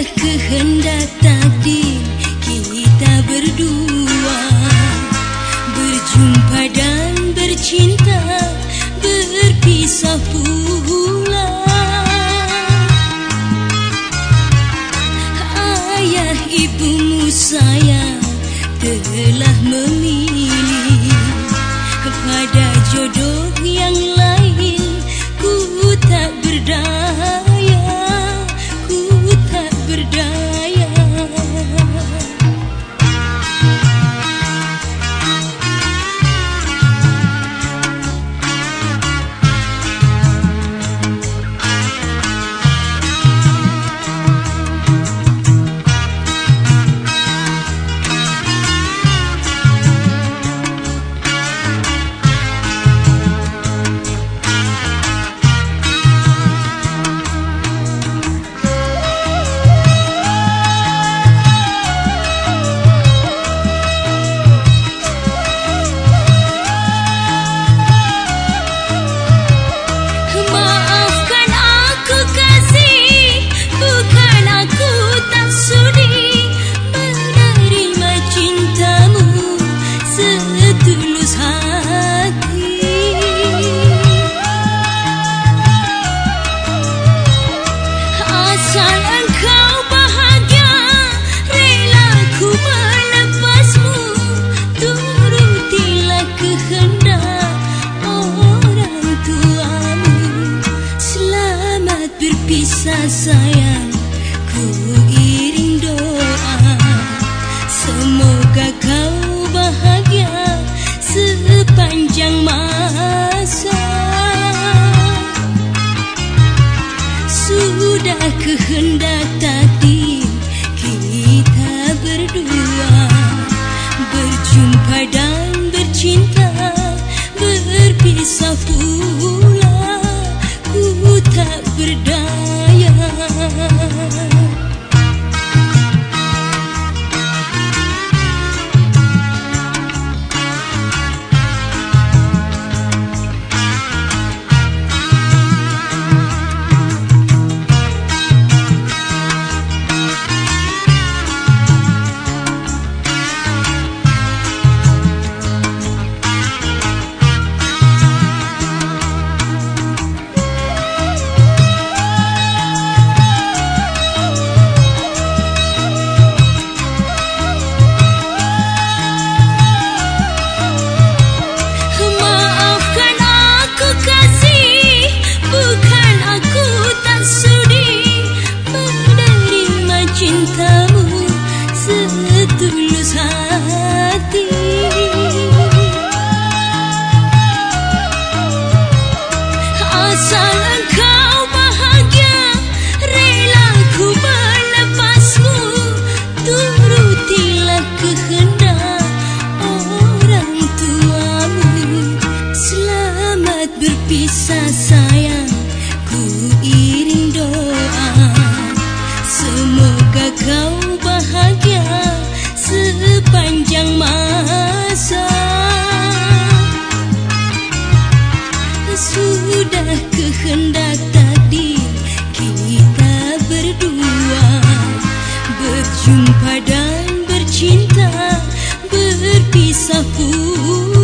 Kehendak takdir kita berdua berjumpa. kehendak takdir kita berdua berjumpa dan bercinta berpisah pula ku tak berdaya. time. dan bercinta berpisah pun.